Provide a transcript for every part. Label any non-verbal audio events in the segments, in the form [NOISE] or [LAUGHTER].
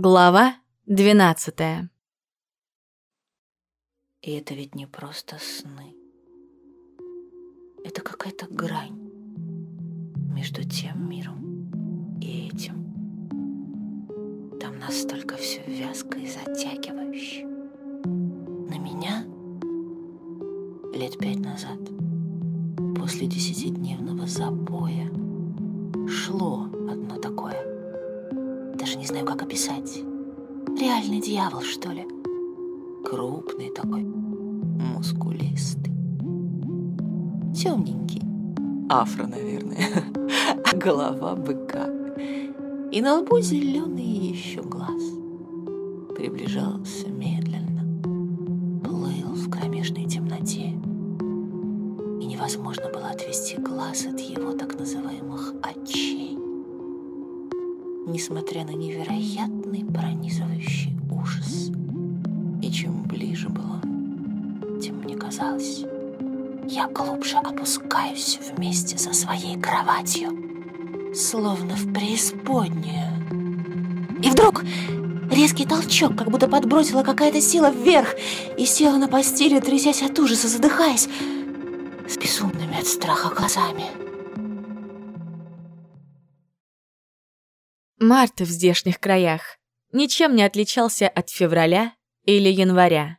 Глава двенадцатая И это ведь не просто сны. Это какая-то грань между тем миром и этим. Там настолько все вязко и затягивающе. На меня лет пять назад, после десятидневного запоя, шло одно такое. Даже не знаю, как описать. Реальный дьявол, что ли? Крупный такой, мускулистый. Темненький. Афро, наверное. [LAUGHS] А голова быка. И на лбу зеленый еще глаз. Приближался медленно. Плыл в кромешной темноте. И невозможно было отвести глаз от его так называемых очей. Несмотря на невероятный пронизывающий ужас. И чем ближе был он, тем мне казалось, я глубже опускаюсь вместе со своей кроватью, словно в преисподнюю. И вдруг резкий толчок, как будто подбросила какая-то сила вверх, и села на постели, трясясь от ужаса, задыхаясь, с безумными от страха глазами. Март в здешних краях ничем не отличался от февраля или января.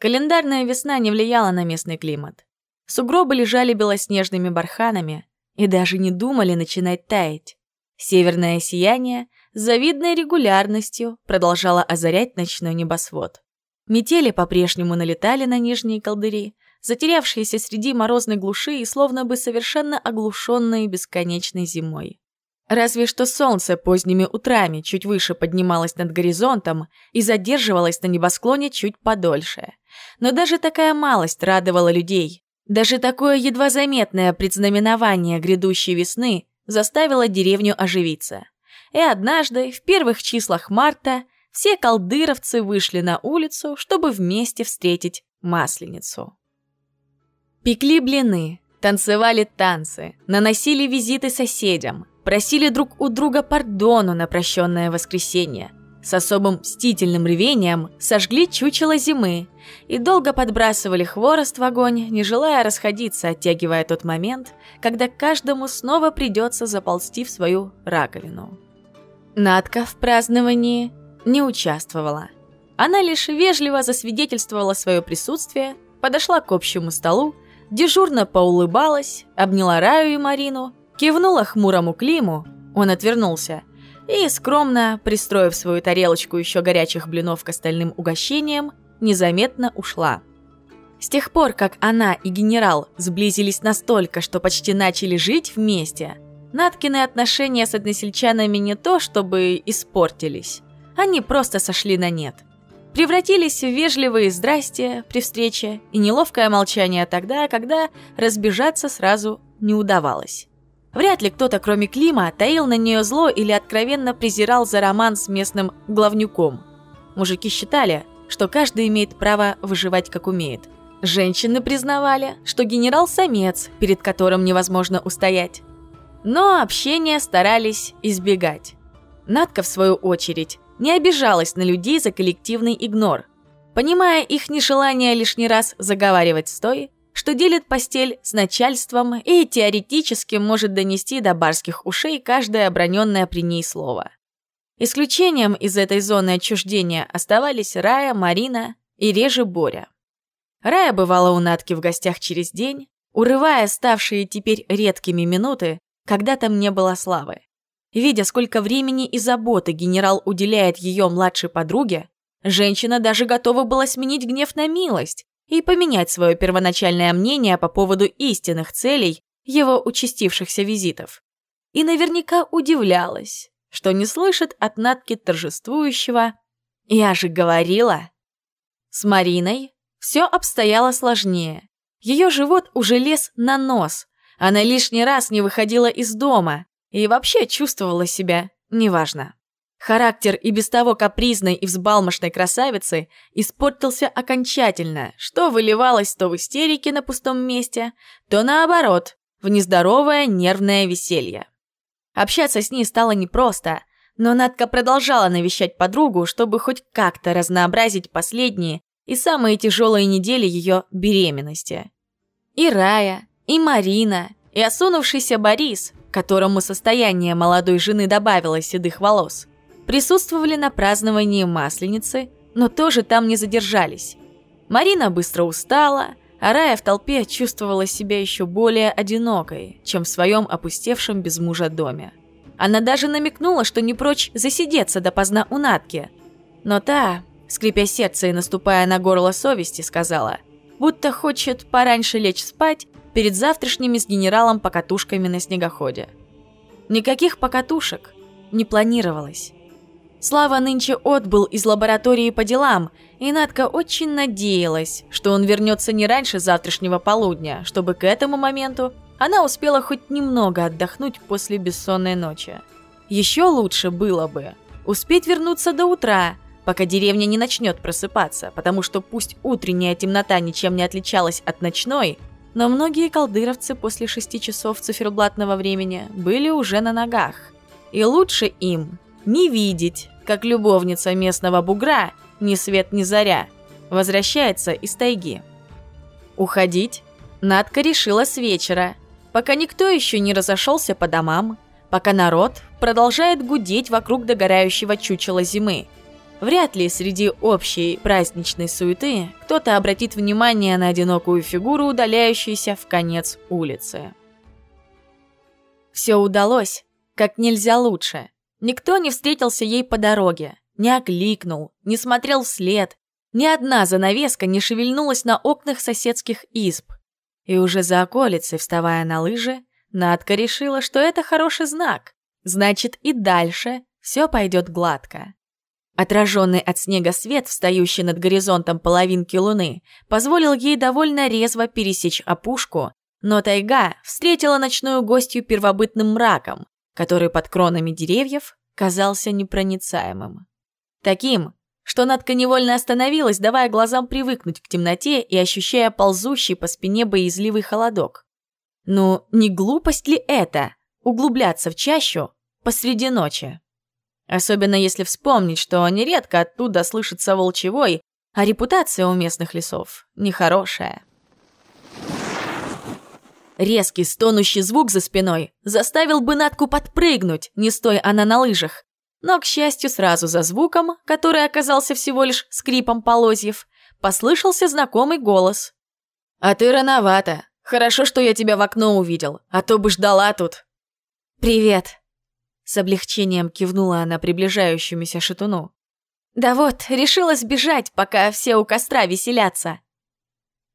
Календарная весна не влияла на местный климат. Сугробы лежали белоснежными барханами и даже не думали начинать таять. Северное сияние с завидной регулярностью продолжало озарять ночной небосвод. Метели по-прежнему налетали на нижние колдыри, затерявшиеся среди морозной глуши и словно бы совершенно оглушенные бесконечной зимой. Разве что солнце поздними утрами чуть выше поднималось над горизонтом и задерживалось на небосклоне чуть подольше. Но даже такая малость радовала людей. Даже такое едва заметное предзнаменование грядущей весны заставило деревню оживиться. И однажды, в первых числах марта, все колдыровцы вышли на улицу, чтобы вместе встретить Масленицу. Пекли блины, танцевали танцы, наносили визиты соседям, просили друг у друга пардону на прощенное воскресенье. С особым мстительным ревением сожгли чучело зимы и долго подбрасывали хворост в огонь, не желая расходиться, оттягивая тот момент, когда каждому снова придется заползти в свою раковину. Надка в праздновании не участвовала. Она лишь вежливо засвидетельствовала свое присутствие, подошла к общему столу, дежурно поулыбалась, обняла Раю и Марину, кивнула хмурому Климу, он отвернулся, и, скромно, пристроив свою тарелочку еще горячих блинов к остальным угощениям, незаметно ушла. С тех пор, как она и генерал сблизились настолько, что почти начали жить вместе, Наткины отношения с односельчанами не то чтобы испортились, они просто сошли на нет. Превратились в вежливые «здрасте» при встрече и неловкое молчание тогда, когда разбежаться сразу не удавалось. Вряд ли кто-то, кроме Клима, таил на нее зло или откровенно презирал за роман с местным главнюком. Мужики считали, что каждый имеет право выживать как умеет. Женщины признавали, что генерал – самец, перед которым невозможно устоять. Но общения старались избегать. Надка, в свою очередь, не обижалась на людей за коллективный игнор. Понимая их нежелание лишний раз заговаривать с той, что делит постель с начальством и теоретически может донести до барских ушей каждое оброненное при ней слово. Исключением из этой зоны отчуждения оставались Рая, Марина и реже Боря. Рая бывала у Натки в гостях через день, урывая ставшие теперь редкими минуты, когда там не было славы. Видя, сколько времени и заботы генерал уделяет ее младшей подруге, женщина даже готова была сменить гнев на милость и поменять свое первоначальное мнение по поводу истинных целей его участившихся визитов. И наверняка удивлялась, что не слышит от Натки торжествующего «Я же говорила!». С Мариной все обстояло сложнее. Ее живот уже лез на нос, она лишний раз не выходила из дома и вообще чувствовала себя неважно. Характер и без того капризной и взбалмошной красавицы испортился окончательно, что выливалось то в истерике на пустом месте, то наоборот, в нездоровое нервное веселье. Общаться с ней стало непросто, Но Надка продолжала навещать подругу, чтобы хоть как-то разнообразить последние и самые тяжелые недели ее беременности. И Рая, и Марина, и осунувшийся Борис, которому состояние молодой жены добавило седых волос, присутствовали на праздновании Масленицы, но тоже там не задержались. Марина быстро устала, а Рая в толпе чувствовала себя еще более одинокой, чем в своем опустевшем без мужа доме. Она даже намекнула, что не прочь засидеться допоздна у Натки. Но та, скрипя сердце и наступая на горло совести, сказала, будто хочет пораньше лечь спать перед завтрашними с генералом покатушками на снегоходе. Никаких покатушек не планировалось. Слава нынче отбыл из лаборатории по делам, и Надка очень надеялась, что он вернется не раньше завтрашнего полудня, чтобы к этому моменту она успела хоть немного отдохнуть после бессонной ночи. Еще лучше было бы успеть вернуться до утра, пока деревня не начнет просыпаться, потому что пусть утренняя темнота ничем не отличалась от ночной, но многие колдыровцы после шести часов циферблатного времени были уже на ногах. И лучше им не видеть, как любовница местного бугра, ни свет ни заря, возвращается из тайги. Уходить Надка решила с вечера, пока никто еще не разошелся по домам, пока народ продолжает гудеть вокруг догорающего чучела зимы. Вряд ли среди общей праздничной суеты кто-то обратит внимание на одинокую фигуру, удаляющуюся в конец улицы. Все удалось как нельзя лучше. Никто не встретился ей по дороге, не окликнул, не смотрел вслед. Ни одна занавеска не шевельнулась на окнах соседских изб. И уже за околицей, вставая на лыжи, Надка решила, что это хороший знак. Значит, и дальше все пойдет гладко. Отраженный от снега свет, встающий над горизонтом половинки луны, позволил ей довольно резво пересечь опушку, но тайга встретила ночную гостью первобытным мраком, который под кронами деревьев казался непроницаемым. Таким, что Надка невольно остановилась, давая глазам привыкнуть к темноте и ощущая ползущий по спине боязливый холодок. Ну, не глупость ли это – углубляться в чащу посреди ночи? Особенно если вспомнить, что нередко оттуда слышится волчевой, а репутация у местных лесов нехорошая. Резкий стонущий звук за спиной заставил бы Натку подпрыгнуть, не стоя она на лыжах. Но, к счастью, сразу за звуком, который оказался всего лишь скрипом полозьев, послышался знакомый голос. «А ты рановато. Хорошо, что я тебя в окно увидел, а то бы ждала тут». «Привет», — с облегчением кивнула она приближающемуся шатуну. «Да вот, решила сбежать, пока все у костра веселятся».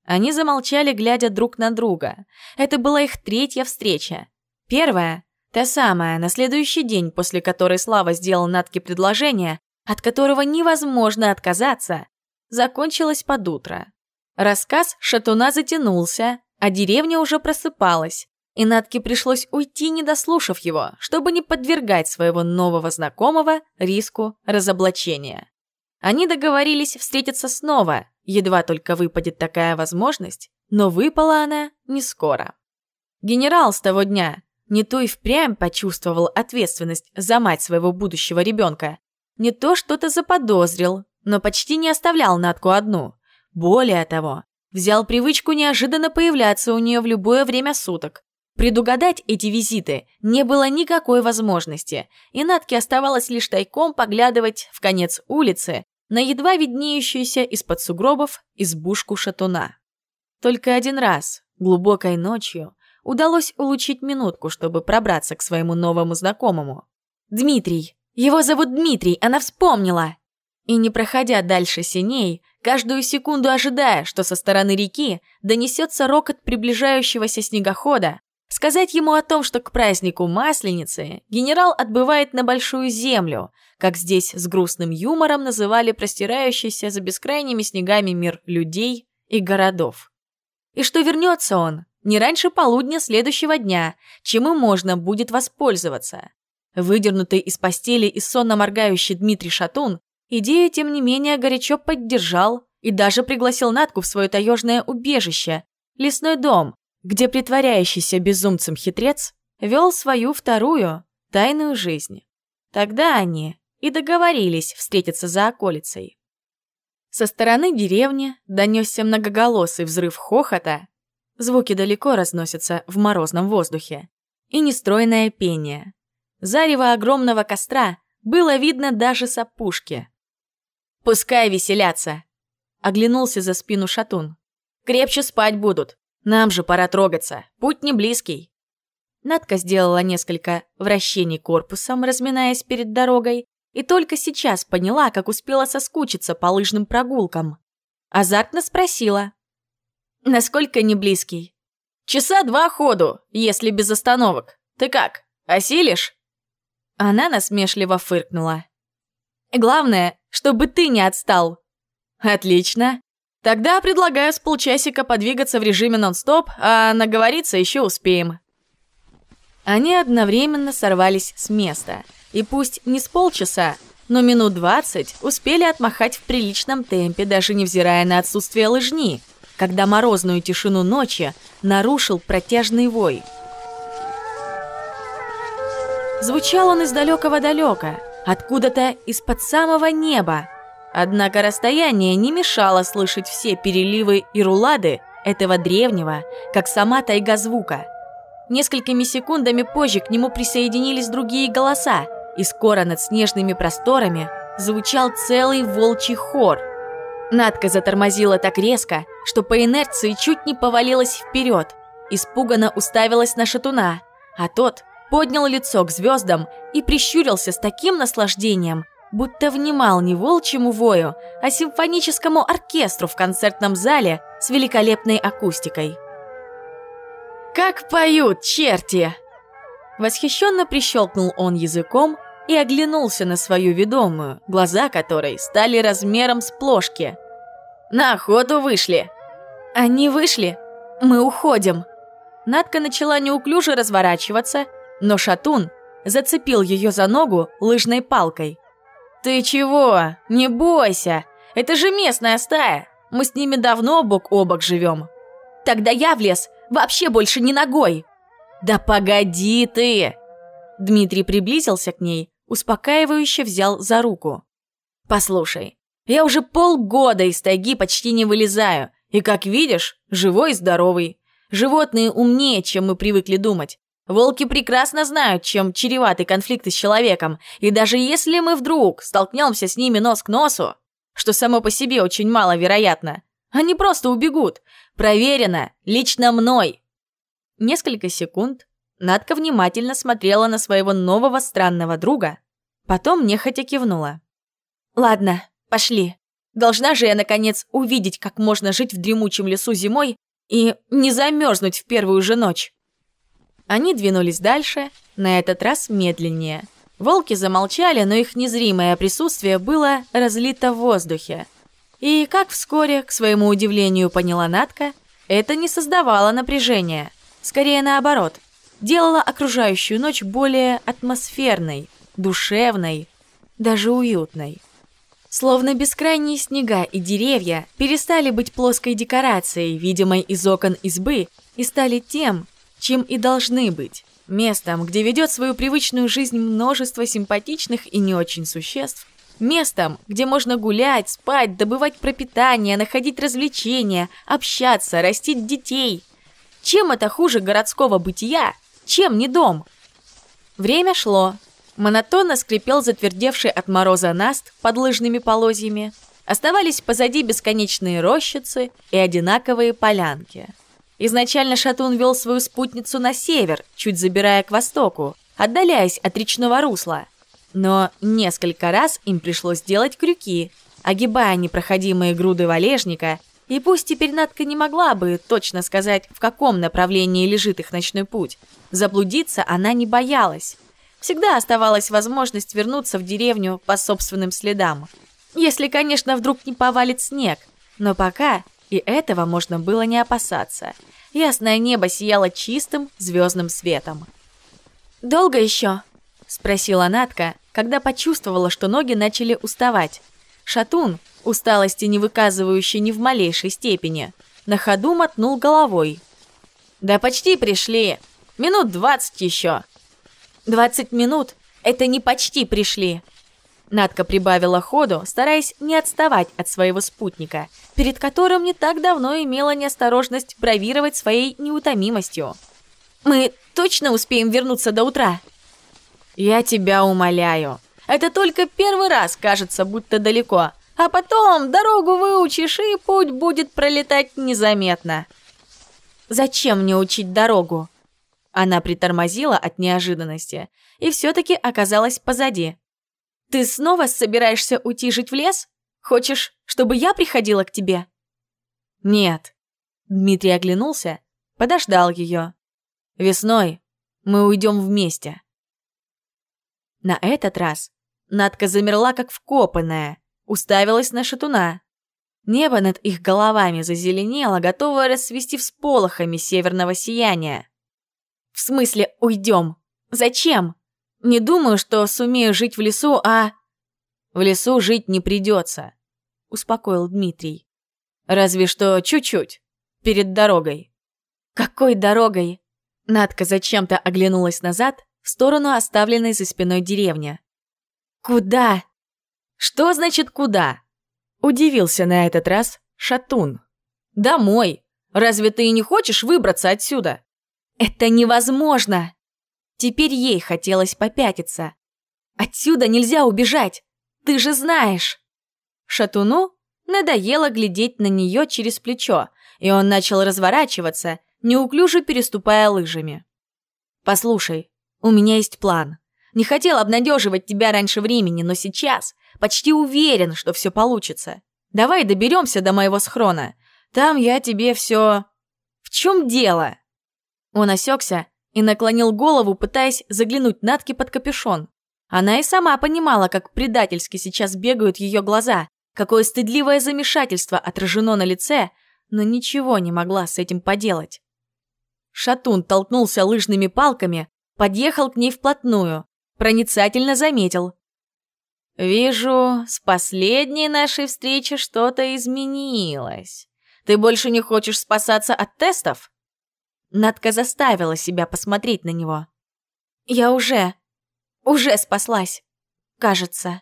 Они замолчали, глядя друг на друга. Это была их третья встреча. Первая Та самая, на следующий день, после которой Слава сделал Натке предложение, от которого невозможно отказаться, закончилась под утро. Рассказ Шатуна затянулся, а деревня уже просыпалась, и Натке пришлось уйти, не дослушав его, чтобы не подвергать своего нового знакомого риску разоблачения. Они договорились встретиться снова, едва только выпадет такая возможность, но выпала она не скоро. Генерал с того дня не то и впрямь почувствовал ответственность за мать своего будущего ребенка, не то что-то заподозрил, но почти не оставлял Натку одну. Более того, взял привычку неожиданно появляться у нее в любое время суток. Предугадать эти визиты не было никакой возможности, и Натке оставалось лишь тайком поглядывать в конец улицы на едва виднеющуюся из-под сугробов избушку шатуна. Только один раз, глубокой ночью, удалось улучшить минутку, чтобы пробраться к своему новому знакомому. «Дмитрий! Его зовут Дмитрий, она вспомнила!» И не проходя дальше синей, каждую секунду ожидая, что со стороны реки донесется рокот приближающегося снегохода, сказать ему о том, что к празднику Масленицы генерал отбывает на Большую Землю, как здесь с грустным юмором называли простирающийся за бескрайними снегами мир людей и городов. И что вернется он, не раньше полудня следующего дня, чем им можно будет воспользоваться. Выдернутый из постели и сонно моргающий Дмитрий Шатун идею, тем не менее, горячо поддержал и даже пригласил Натку в свое таежное убежище, лесной дом, где притворяющийся безумцем хитрец вел свою вторую, тайную жизнь. Тогда они и договорились встретиться за околицей. Со стороны деревни донесся многоголосый взрыв хохота, звуки далеко разносятся в морозном воздухе, и нестройное пение. Зарево огромного костра было видно даже с опушки. «Пускай веселятся!» — оглянулся за спину Шатун. «Крепче спать будут. Нам же пора трогаться. Путь не близкий». Надка сделала несколько вращений корпусом, разминаясь перед дорогой, и только сейчас поняла, как успела соскучиться по лыжным прогулкам. Азартно спросила. «Насколько не близкий?» «Часа два ходу, если без остановок. Ты как, осилишь?» Она насмешливо фыркнула. «Главное, чтобы ты не отстал». «Отлично. Тогда предлагаю с полчасика подвигаться в режиме нон-стоп, а наговориться еще успеем». Они одновременно сорвались с места. И пусть не с полчаса, но минут двадцать успели отмахать в приличном темпе, даже невзирая на отсутствие лыжни, когда морозную тишину ночи нарушил протяжный вой. Звучал он из далекого-далека, откуда-то из-под самого неба. Однако расстояние не мешало слышать все переливы и рулады этого древнего, как сама тайга звука. Несколькими секундами позже к нему присоединились другие голоса, и скоро над снежными просторами звучал целый волчий хор. Надка затормозила так резко, что по инерции чуть не повалилась вперед, испуганно уставилась на шатуна, а тот поднял лицо к звездам и прищурился с таким наслаждением, будто внимал не волчьему вою, а симфоническому оркестру в концертном зале с великолепной акустикой. «Как поют черти!» Восхищенно прищелкнул он языком и оглянулся на свою ведомую, глаза которой стали размером с плошки. «На охоту вышли!» «Они вышли! Мы уходим!» Надка начала неуклюже разворачиваться, но Шатун зацепил ее за ногу лыжной палкой. «Ты чего? Не бойся! Это же местная стая! Мы с ними давно бок о бок живем!» «Тогда я в лес вообще больше не ногой!» «Да погоди ты!» Дмитрий приблизился к ней, успокаивающе взял за руку. «Послушай, я уже полгода из тайги почти не вылезаю, и, как видишь, живой и здоровый. Животные умнее, чем мы привыкли думать. Волки прекрасно знают, чем чреваты конфликты с человеком, и даже если мы вдруг столкнемся с ними нос к носу, что само по себе очень маловероятно, они просто убегут. Проверено, лично мной. Несколько секунд Надка внимательно смотрела на своего нового странного друга, потом нехотя кивнула. «Ладно, пошли. Должна же я, наконец, увидеть, как можно жить в дремучем лесу зимой и не замерзнуть в первую же ночь». Они двинулись дальше, на этот раз медленнее. Волки замолчали, но их незримое присутствие было разлито в воздухе. И, как вскоре, к своему удивлению, поняла Натка, это не создавало напряжения. Скорее наоборот, делало окружающую ночь более атмосферной, душевной, даже уютной. Словно бескрайние снега и деревья перестали быть плоской декорацией, видимой из окон избы, и стали тем, чем и должны быть. Местом, где ведет свою привычную жизнь множество симпатичных и не очень существ. Местом, где можно гулять, спать, добывать пропитание, находить развлечения, общаться, растить детей. Чем это хуже городского бытия? Чем не дом? Время шло. Монотонно скрипел затвердевший от мороза наст под лыжными полозьями. Оставались позади бесконечные рощицы и одинаковые полянки. Изначально Шатун вел свою спутницу на север, чуть забирая к востоку, отдаляясь от речного русла. Но несколько раз им пришлось делать крюки, огибая непроходимые груды валежника, и пусть теперь Надка не могла бы точно сказать, в каком направлении лежит их ночной путь, заблудиться она не боялась. Всегда оставалась возможность вернуться в деревню по собственным следам. Если, конечно, вдруг не повалит снег. Но пока и этого можно было не опасаться. Ясное небо сияло чистым звездным светом. «Долго еще?» – спросила Натка, когда почувствовала, что ноги начали уставать. Шатун, усталости не выказывающий ни в малейшей степени, на ходу мотнул головой. «Да почти пришли. Минут двадцать еще». «Двадцать минут Это не почти пришли. Надка прибавила ходу, стараясь не отставать от своего спутника, перед которым не так давно имела неосторожность бравировать своей неутомимостью. «Мы точно успеем вернуться до утра?» «Я тебя умоляю. Это только первый раз кажется, будто далеко, а потом дорогу выучишь, и путь будет пролетать незаметно». «Зачем мне учить дорогу?» Она притормозила от неожиданности и все-таки оказалась позади. Ты снова собираешься уйти жить в лес? Хочешь, чтобы я приходила к тебе? Нет. Дмитрий оглянулся, подождал ее. Весной мы уйдем вместе. На этот раз Надка замерла, как вкопанная, уставилась на шатуна. Небо над их головами зазеленело, готовое расцвести всполохами северного сияния. «В смысле уйдем? Зачем?» Не думаю, что сумею жить в лесу, а... В лесу жить не придется, успокоил Дмитрий. Разве что чуть-чуть, перед дорогой. Какой дорогой? Надка зачем-то оглянулась назад, в сторону оставленной за спиной деревни. Куда? Что значит куда? Удивился на этот раз Шатун. Домой. Разве ты и не хочешь выбраться отсюда? Это невозможно. Теперь ей хотелось попятиться. «Отсюда нельзя убежать! Ты же знаешь!» Шатуну надоело глядеть на нее через плечо, и он начал разворачиваться, неуклюже переступая лыжами. «Послушай, у меня есть план. Не хотел обнадеживать тебя раньше времени, но сейчас почти уверен, что все получится. Давай доберемся до моего схрона. Там я тебе все... В чем дело?» Он осекся и наклонил голову, пытаясь заглянуть Натке под капюшон. Она и сама понимала, как предательски сейчас бегают ее глаза, какое стыдливое замешательство отражено на лице, но ничего не могла с этим поделать. Шатун толкнулся лыжными палками, подъехал к ней вплотную, проницательно заметил. «Вижу, с последней нашей встречи что-то изменилось. Ты больше не хочешь спасаться от тестов?» Надка заставила себя посмотреть на него. «Я уже, уже спаслась, кажется».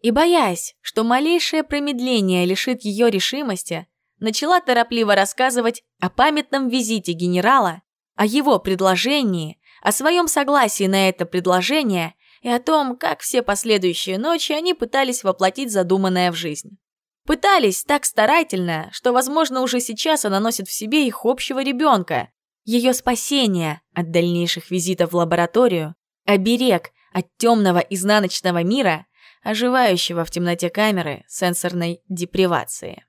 И боясь, что малейшее промедление лишит ее решимости, начала торопливо рассказывать о памятном визите генерала, о его предложении, о своем согласии на это предложение и о том, как все последующие ночи они пытались воплотить задуманное в жизнь. Пытались так старательно, что, возможно, уже сейчас она носит в себе их общего ребенка. Ее спасение от дальнейших визитов в лабораторию, оберег от темного изнаночного мира, оживающего в темноте камеры сенсорной депривации.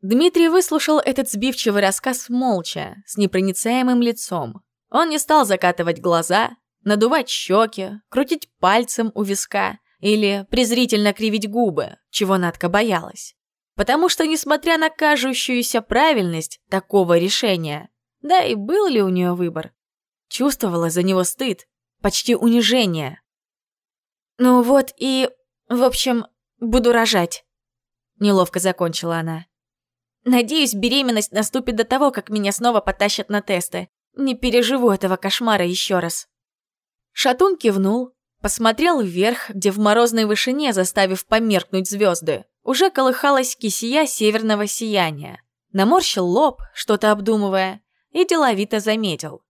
Дмитрий выслушал этот сбивчивый рассказ молча, с непроницаемым лицом. Он не стал закатывать глаза, надувать щеки, крутить пальцем у виска или презрительно кривить губы, чего Надка боялась. Потому что, несмотря на кажущуюся правильность такого решения, да и был ли у нее выбор, чувствовала за него стыд, почти унижение. «Ну вот и, в общем, буду рожать», — неловко закончила она. «Надеюсь, беременность наступит до того, как меня снова потащат на тесты. Не переживу этого кошмара еще раз». Шатун кивнул, посмотрел вверх, где в морозной вышине, заставив померкнуть звезды, уже колыхалась кисия северного сияния. Наморщил лоб, что-то обдумывая, и деловито заметил.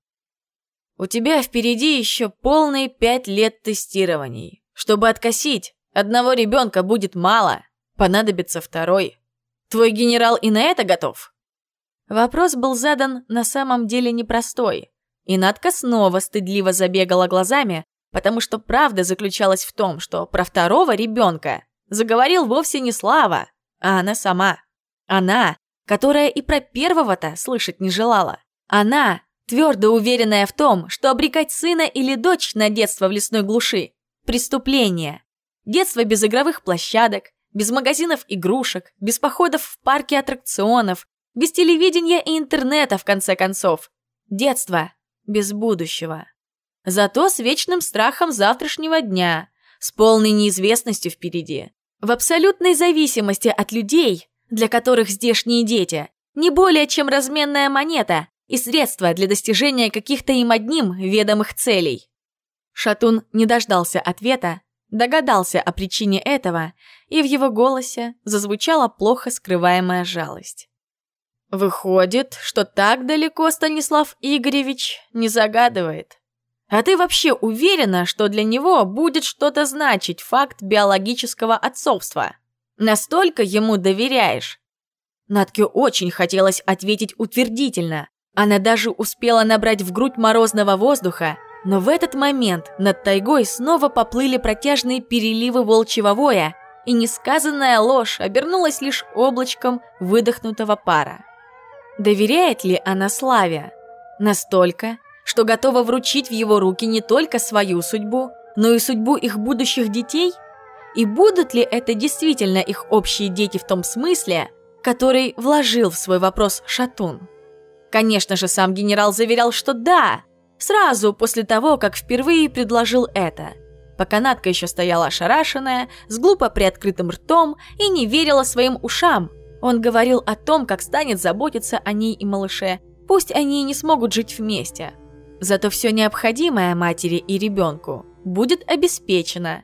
«У тебя впереди еще полные пять лет тестирований. Чтобы откосить, одного ребенка будет мало, понадобится второй. Твой генерал и на это готов?» Вопрос был задан на самом деле непростой, и Надка снова стыдливо забегала глазами, потому что правда заключалась в том, что про второго ребенка заговорил вовсе не Слава, а она сама. Она, которая и про первого-то слышать не желала. Она, твердо уверенная в том, что обрекать сына или дочь на детство в лесной глуши – преступление. Детство без игровых площадок, без магазинов игрушек, без походов в парке аттракционов, без телевидения и интернета, в конце концов. Детство без будущего. Зато с вечным страхом завтрашнего дня, с полной неизвестностью впереди. В абсолютной зависимости от людей, для которых здешние дети не более чем разменная монета, и средства для достижения каких-то им одним ведомых целей. Шатун не дождался ответа, догадался о причине этого, и в его голосе зазвучала плохо скрываемая жалость. «Выходит, что так далеко Станислав Игоревич не загадывает. А ты вообще уверена, что для него будет что-то значить факт биологического отцовства? Настолько ему доверяешь?» Натке очень хотелось ответить утвердительно. Она даже успела набрать в грудь морозного воздуха, но в этот момент над тайгой снова поплыли протяжные переливы волчьего воя, и несказанная ложь обернулась лишь облачком выдохнутого пара. Доверяет ли она Славе? Настолько, что готова вручить в его руки не только свою судьбу, но и судьбу их будущих детей? И будут ли это действительно их общие дети в том смысле, который вложил в свой вопрос Шатун? Конечно же, сам генерал заверял, что да, Сразу после того, как впервые предложил это. Пока Надка еще стояла ошарашенная, с глупо приоткрытым ртом и не верила своим ушам. Он говорил о том, как станет заботиться о ней и малыше. Пусть они и не смогут жить вместе. Зато все необходимое матери и ребенку будет обеспечено.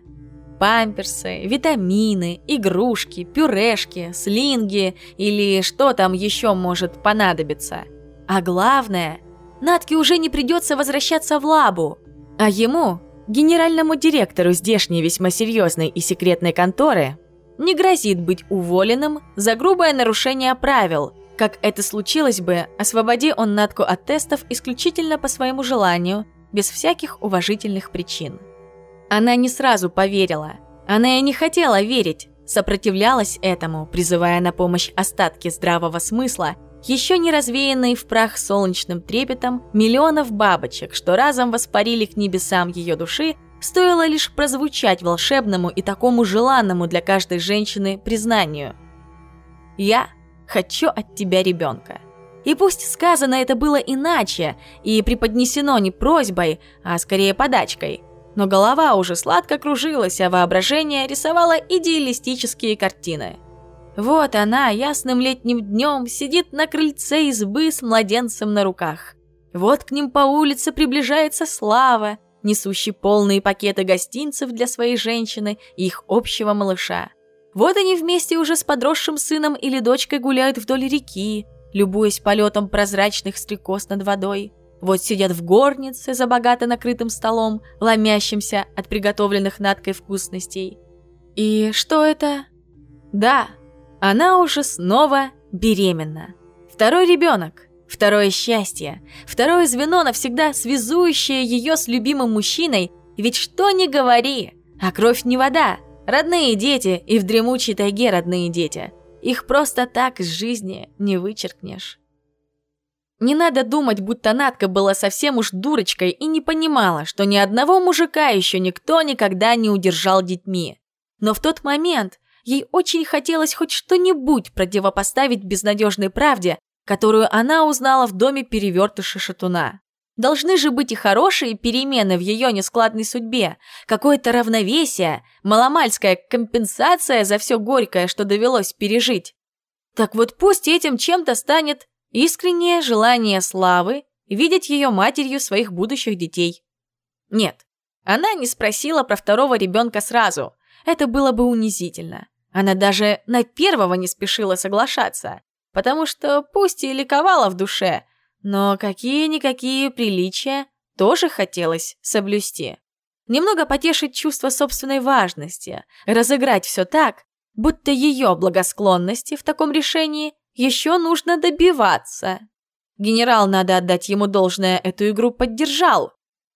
Памперсы, витамины, игрушки, пюрешки, слинги или что там еще может понадобиться. А главное – Натке уже не придется возвращаться в лабу, а ему, генеральному директору здешней весьма серьезной и секретной конторы, не грозит быть уволенным за грубое нарушение правил, как это случилось бы, освободи он Натку от тестов исключительно по своему желанию, без всяких уважительных причин. Она не сразу поверила. Она и не хотела верить, сопротивлялась этому, призывая на помощь остатки здравого смысла – еще не развеянные в прах солнечным трепетом миллионов бабочек, что разом воспарили к небесам ее души, стоило лишь прозвучать волшебному и такому желанному для каждой женщины признанию. «Я хочу от тебя ребенка». И пусть сказано это было иначе и преподнесено не просьбой, а скорее подачкой, но голова уже сладко кружилась, а воображение рисовало идеалистические картины – вот она ясным летним днем сидит на крыльце избы с младенцем на руках. Вот к ним по улице приближается Слава, несущий полные пакеты гостинцев для своей женщины и их общего малыша. Вот они вместе уже с подросшим сыном или дочкой гуляют вдоль реки, любуясь полетом прозрачных стрекоз над водой. Вот сидят в горнице за богато накрытым столом, ломящимся от приготовленных надкой вкусностей. И что это? Да, она уже снова беременна. Второй ребенок, второе счастье, второе звено навсегда связующее ее с любимым мужчиной, ведь что ни говори, а кровь не вода, родные дети и в дремучей тайге родные дети. Их просто так из жизни не вычеркнешь. Не надо думать, будто Натка была совсем уж дурочкой и не понимала, что ни одного мужика еще никто никогда не удержал детьми. Но в тот момент, Ей очень хотелось хоть что-нибудь противопоставить безнадежной правде, которую она узнала в доме перевертыша Шатуна. Должны же быть и хорошие перемены в ее нескладной судьбе, какое-то равновесие, маломальская компенсация за все горькое, что довелось пережить. Так вот пусть этим чем-то станет искреннее желание Славы видеть ее матерью своих будущих детей. Нет, она не спросила про второго ребенка сразу. Это было бы унизительно. Она даже на первого не спешила соглашаться, потому что пусть и ликовала в душе, но какие-никакие приличия тоже хотелось соблюсти. Немного потешить чувство собственной важности, разыграть все так, будто ее благосклонности в таком решении еще нужно добиваться. Генерал, надо отдать ему должное, эту игру поддержал.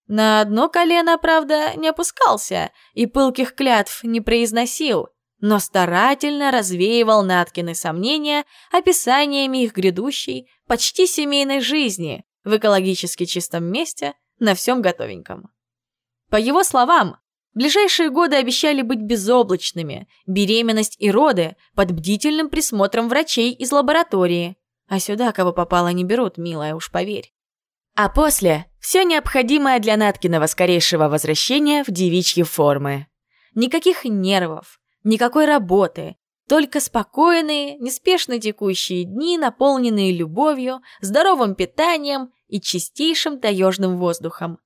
На одно колено, правда, не опускался и пылких клятв не произносил, но старательно развеивал Наткины сомнения описаниями их грядущей, почти семейной жизни в экологически чистом месте на всем готовеньком. По его словам, ближайшие годы обещали быть безоблачными, беременность и роды под бдительным присмотром врачей из лаборатории. А сюда кого попало не берут, милая, уж поверь. А после все необходимое для Наткиного скорейшего возвращения в девичьи формы. Никаких нервов, Никакой работы, только спокойные, неспешно текущие дни, наполненные любовью, здоровым питанием и чистейшим таежным воздухом.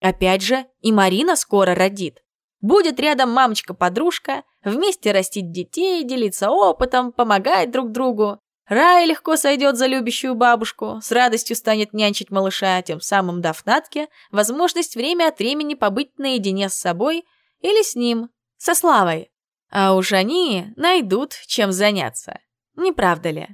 Опять же, и Марина скоро родит. Будет рядом мамочка-подружка, вместе растить детей, делиться опытом, помогать друг другу. Рая легко сойдет за любящую бабушку, с радостью станет нянчить малыша, тем самым дав Натке возможность время от времени побыть наедине с собой или с ним, со Славой. А уж они найдут, чем заняться. Не правда ли?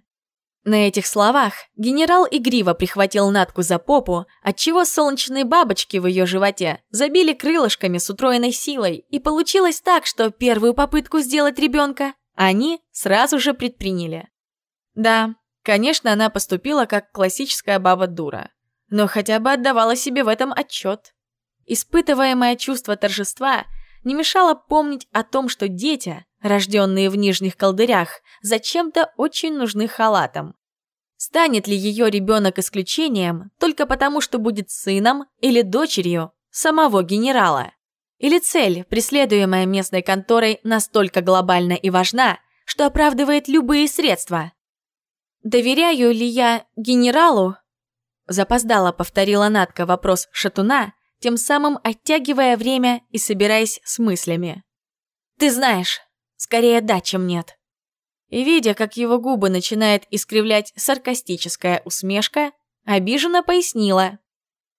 На этих словах генерал игриво прихватил Натку за попу, отчего солнечные бабочки в ее животе забили крылышками с утроенной силой, и получилось так, что первую попытку сделать ребенка они сразу же предприняли. Да, конечно, она поступила как классическая баба-дура, но хотя бы отдавала себе в этом отчет. Испытываемое чувство торжества не мешало помнить о том, что дети, рожденные в нижних колдырях, зачем-то очень нужны халатам. Станет ли ее ребенок исключением только потому, что будет сыном или дочерью самого генерала? Или цель, преследуемая местной конторой, настолько глобальна и важна, что оправдывает любые средства? «Доверяю ли я генералу?» Запоздала повторила Натка вопрос Шатуна, тем самым оттягивая время и собираясь с мыслями. «Ты знаешь, скорее да, чем нет». И видя, как его губы начинает искривлять саркастическая усмешка, обиженно пояснила.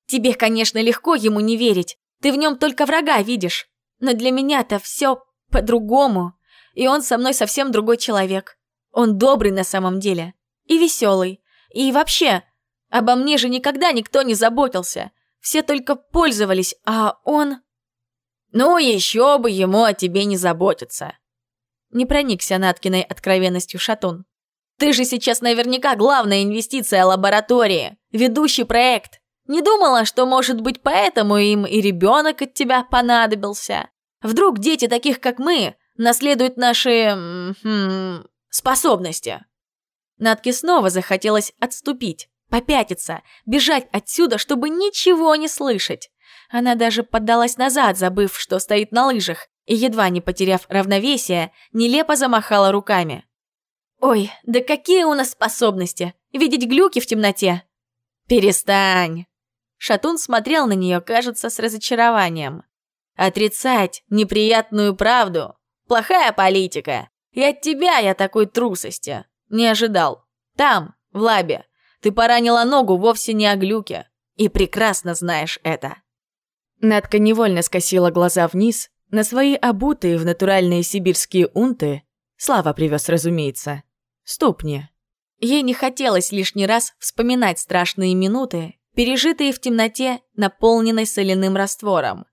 «Тебе, конечно, легко ему не верить, ты в нем только врага видишь, но для меня-то все по-другому, и он со мной совсем другой человек. Он добрый на самом деле, и веселый. И вообще, обо мне же никогда никто не заботился. Все только пользовались, а он... Ну, еще бы ему о тебе не заботиться. Не проникся Наткиной откровенностью Шатун. Ты же сейчас наверняка главная инвестиция лаборатории, ведущий проект. Не думала, что, может быть, поэтому им и ребенок от тебя понадобился. Вдруг дети таких, как мы, наследуют наши... М способности. Натке снова захотелось отступить, попятиться, бежать отсюда, чтобы ничего не слышать. Она даже поддалась назад, забыв, что стоит на лыжах, и, едва не потеряв равновесие, нелепо замахала руками. «Ой, да какие у нас способности! Видеть глюки в темноте!» «Перестань!» Шатун смотрел на нее, кажется, с разочарованием. «Отрицать неприятную правду – плохая политика. И от тебя я такой трусости. Не ожидал. Там, в лабе. Ты поранила ногу вовсе не о глюке. И прекрасно знаешь это. Надка невольно скосила глаза вниз на свои обутые в натуральные сибирские унты. Слава привез, разумеется. Ступни. Ей не хотелось лишний раз вспоминать страшные минуты, пережитые в темноте, наполненной соляным раствором.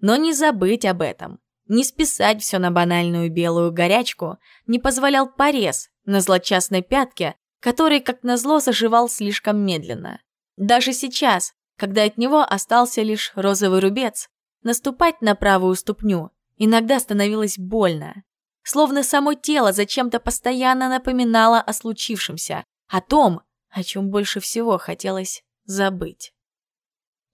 Но не забыть об этом. Не списать все на банальную белую горячку не позволял порез, на злочастной пятке, который, как назло, заживал слишком медленно. Даже сейчас, когда от него остался лишь розовый рубец, наступать на правую ступню иногда становилось больно. Словно само тело зачем-то постоянно напоминало о случившемся, о том, о чем больше всего хотелось забыть.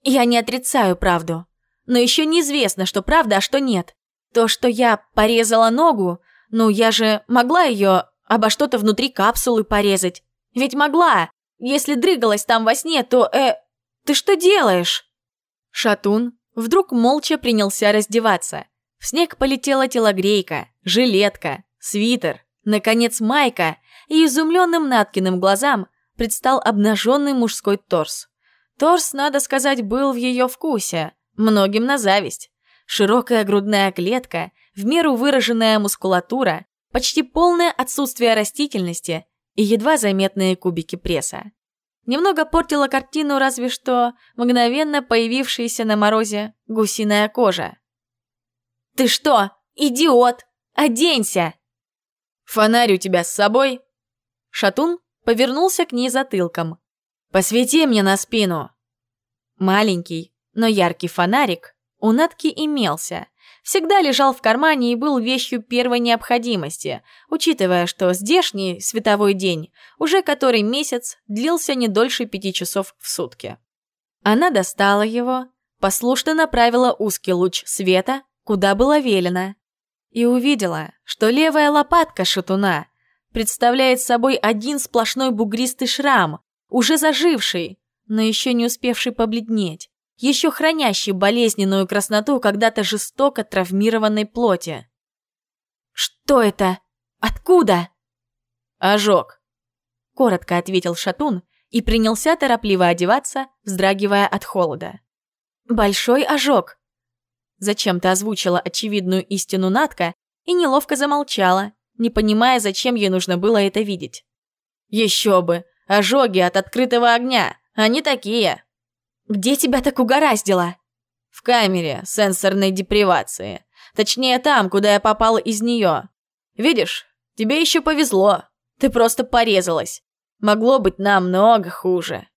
Я не отрицаю правду, но еще неизвестно, что правда, а что нет. То, что я порезала ногу, ну я же могла ее обо что-то внутри капсулы порезать. Ведь могла. Если дрыгалась там во сне, то, э... Ты что делаешь?» Шатун вдруг молча принялся раздеваться. В снег полетела телогрейка, жилетка, свитер, наконец майка, и изумленным Наткиным глазам предстал обнаженный мужской торс. Торс, надо сказать, был в ее вкусе, многим на зависть. Широкая грудная клетка, в меру выраженная мускулатура, почти полное отсутствие растительности и едва заметные кубики пресса. Немного портила картину разве что мгновенно появившаяся на морозе гусиная кожа. «Ты что, идиот? Оденься!» «Фонарь у тебя с собой?» Шатун повернулся к ней затылком. «Посвети мне на спину!» Маленький, но яркий фонарик у Натки имелся, всегда лежал в кармане и был вещью первой необходимости, учитывая, что здешний световой день уже который месяц длился не дольше пяти часов в сутки. Она достала его, послушно направила узкий луч света, куда было велено, и увидела, что левая лопатка шатуна представляет собой один сплошной бугристый шрам, уже заживший, но еще не успевший побледнеть. Еще хранящий болезненную красноту когда-то жестоко травмированной плоти. «Что это? Откуда?» «Ожог», — коротко ответил Шатун и принялся торопливо одеваться, вздрагивая от холода. «Большой ожог», — зачем-то озвучила очевидную истину Натка и неловко замолчала, не понимая, зачем ей нужно было это видеть. «Еще бы! Ожоги от открытого огня! Они такие!» «Где тебя так угораздило?» «В камере сенсорной депривации. Точнее, там, куда я попала из нее. Видишь, тебе еще повезло. Ты просто порезалась. Могло быть намного хуже».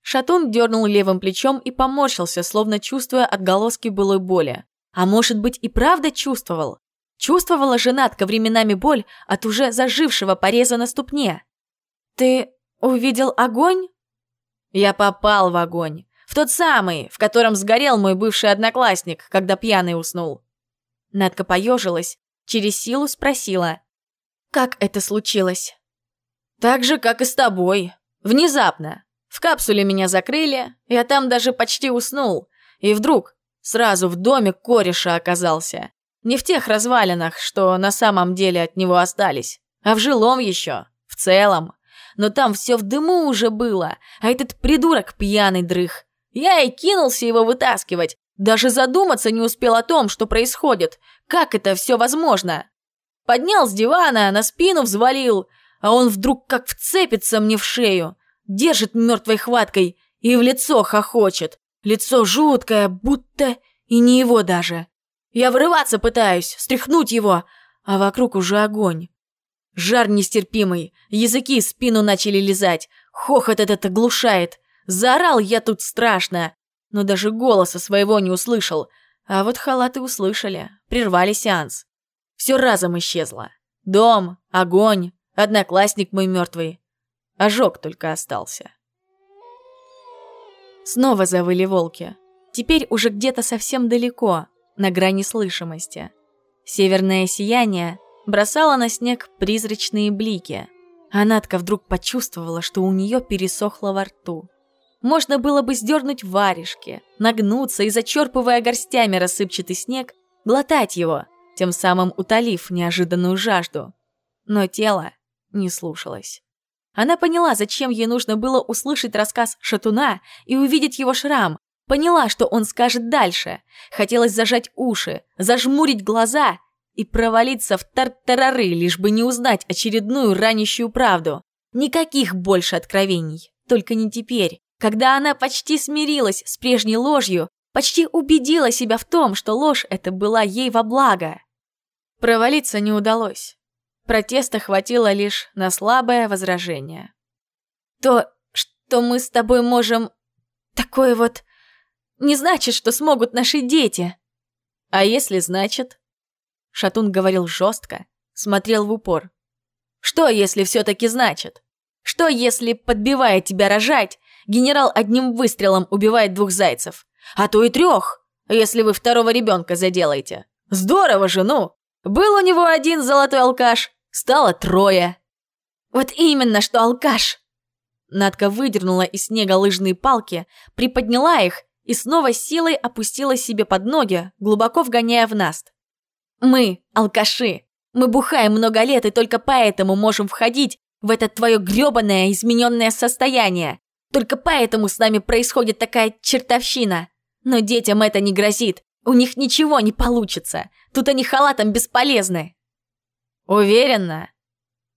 Шатун дернул левым плечом и поморщился, словно чувствуя отголоски былой боли. А может быть и правда чувствовал? Чувствовала женатка временами боль от уже зажившего пореза на ступне. «Ты увидел огонь?» «Я попал в огонь. В тот самый, в котором сгорел мой бывший одноклассник, когда пьяный уснул». Надка поежилась, через силу спросила. «Как это случилось?» «Так же, как и с тобой. Внезапно. В капсуле меня закрыли, я там даже почти уснул. И вдруг сразу в доме кореша оказался. Не в тех развалинах, что на самом деле от него остались, а в жилом еще, в целом. Но там все в дыму уже было, а этот придурок пьяный дрых. Я и кинулся его вытаскивать, даже задуматься не успел о том, что происходит, как это все возможно. Поднял с дивана, на спину взвалил, а он вдруг как вцепится мне в шею, держит мертвой хваткой и в лицо хохочет. Лицо жуткое, будто и не его даже. Я вырываться пытаюсь, стряхнуть его, а вокруг уже огонь. Жар нестерпимый, языки спину начали лизать, хохот этот оглушает. Заорал я тут страшно, но даже голоса своего не услышал. А вот халаты услышали, прервали сеанс. Все разом исчезло. Дом, огонь, одноклассник мой мертвый. Ожог только остался. Снова завыли волки. Теперь уже где-то совсем далеко на грани слышимости. Северное сияние бросало на снег призрачные блики. А Натка вдруг почувствовала, что у нее пересохло во рту. Можно было бы сдернуть варежки, нагнуться и, зачерпывая горстями рассыпчатый снег, глотать его, тем самым утолив неожиданную жажду. Но тело не слушалось. Она поняла, зачем ей нужно было услышать рассказ Шатуна и увидеть его шрам, Поняла, что он скажет дальше. Хотелось зажать уши, зажмурить глаза и провалиться в тартарары, лишь бы не узнать очередную ранящую правду. Никаких больше откровений. Только не теперь, когда она почти смирилась с прежней ложью, почти убедила себя в том, что ложь эта была ей во благо. Провалиться не удалось. Протеста хватило лишь на слабое возражение. «То, что мы с тобой можем... такое вот не значит, что смогут наши дети. А если значит? Шатун говорил жестко, смотрел в упор. Что, если все-таки значит? Что, если, подбивая тебя рожать, генерал одним выстрелом убивает двух зайцев? А то и трех, если вы второго ребенка заделаете. Здорово же, ну! Был у него один золотой алкаш, стало трое. Вот именно, что алкаш! Надка выдернула из снега лыжные палки, приподняла их и снова силой опустила себе под ноги, глубоко вгоняя в наст. «Мы, алкаши, мы бухаем много лет и только поэтому можем входить в это твое грёбаное измененное состояние. Только поэтому с нами происходит такая чертовщина. Но детям это не грозит, у них ничего не получится. Тут они халатом бесполезны». «Уверена?»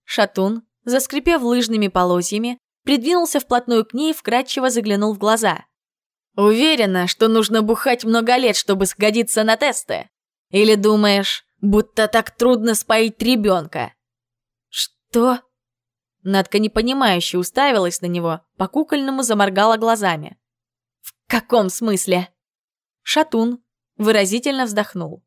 Шатун, заскрипев лыжными полозьями, придвинулся вплотную к ней и вкрадчиво заглянул в глаза – Уверена, что нужно бухать много лет, чтобы сгодиться на тесты? Или думаешь, будто так трудно споить ребенка? Что? Надка непонимающе уставилась на него, по-кукольному заморгала глазами. В каком смысле? Шатун выразительно вздохнул.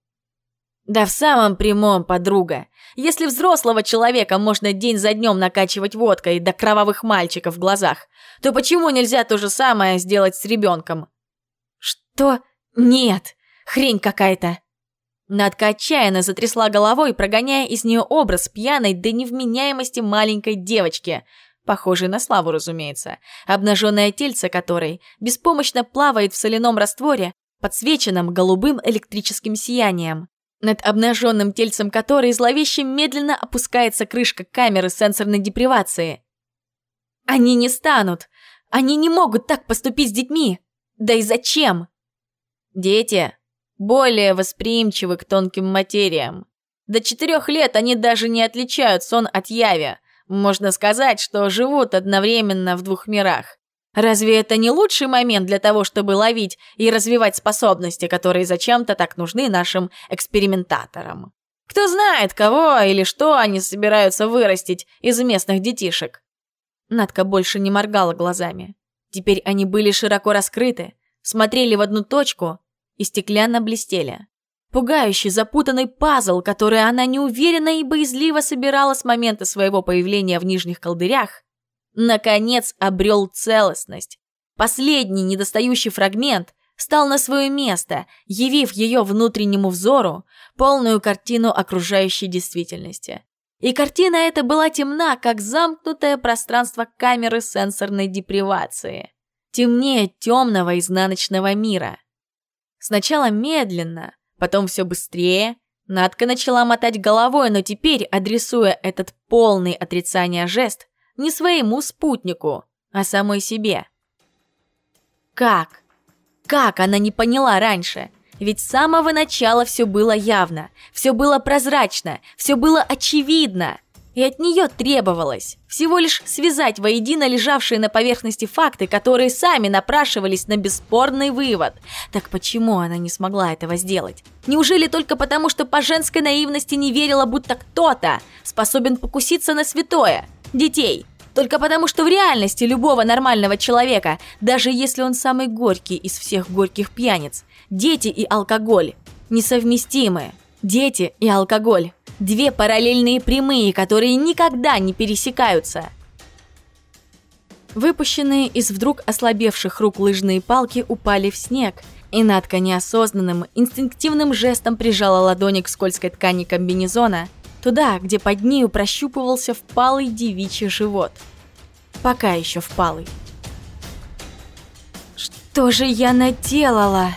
Да в самом прямом, подруга. Если взрослого человека можно день за днем накачивать водкой до кровавых мальчиков в глазах, то почему нельзя то же самое сделать с ребенком? Что? Нет, хрень какая-то. Надка отчаянно затрясла головой, прогоняя из нее образ пьяной до невменяемости маленькой девочки. похожей на Славу, разумеется, обнаженное тельце которой беспомощно плавает в соляном растворе, подсвеченном голубым электрическим сиянием. Над обнаженным тельцем которой зловеще медленно опускается крышка камеры сенсорной депривации. Они не станут! Они не могут так поступить с детьми! Да и зачем? Дети более восприимчивы к тонким материям. До четырех лет они даже не отличают сон от яви. Можно сказать, что живут одновременно в двух мирах. Разве это не лучший момент для того, чтобы ловить и развивать способности, которые зачем-то так нужны нашим экспериментаторам? Кто знает, кого или что они собираются вырастить из местных детишек? Надка больше не моргала глазами. Теперь они были широко раскрыты, смотрели в одну точку и стеклянно блестели. Пугающий, запутанный пазл, который она неуверенно и боязливо собирала с момента своего появления в нижних колдырях, наконец обрел целостность. Последний недостающий фрагмент стал на свое место, явив ее внутреннему взору полную картину окружающей действительности. И картина эта была темна, как замкнутое пространство камеры сенсорной депривации. Темнее темного изнаночного мира. Сначала медленно, потом все быстрее. Надка начала мотать головой, но теперь, адресуя этот полный отрицания жест, не своему спутнику, а самой себе. Как? Как она не поняла раньше? Ведь с самого начала все было явно, все было прозрачно, все было очевидно. И от нее требовалось всего лишь связать воедино лежавшие на поверхности факты, которые сами напрашивались на бесспорный вывод. Так почему она не смогла этого сделать? Неужели только потому, что по женской наивности не верила, будто кто-то способен покуситься на святое? Детей. Только потому, что в реальности любого нормального человека, даже если он самый горький из всех горьких пьяниц, дети и алкоголь несовместимы. Дети и алкоголь – две параллельные прямые, которые никогда не пересекаются. Выпущенные из вдруг ослабевших рук лыжные палки упали в снег, и Надка неосознанным, инстинктивным жестом прижала ладони к скользкой ткани комбинезона, туда, где под нею прощупывался впалый девичий живот. Пока еще впалый. «Что же я наделала?»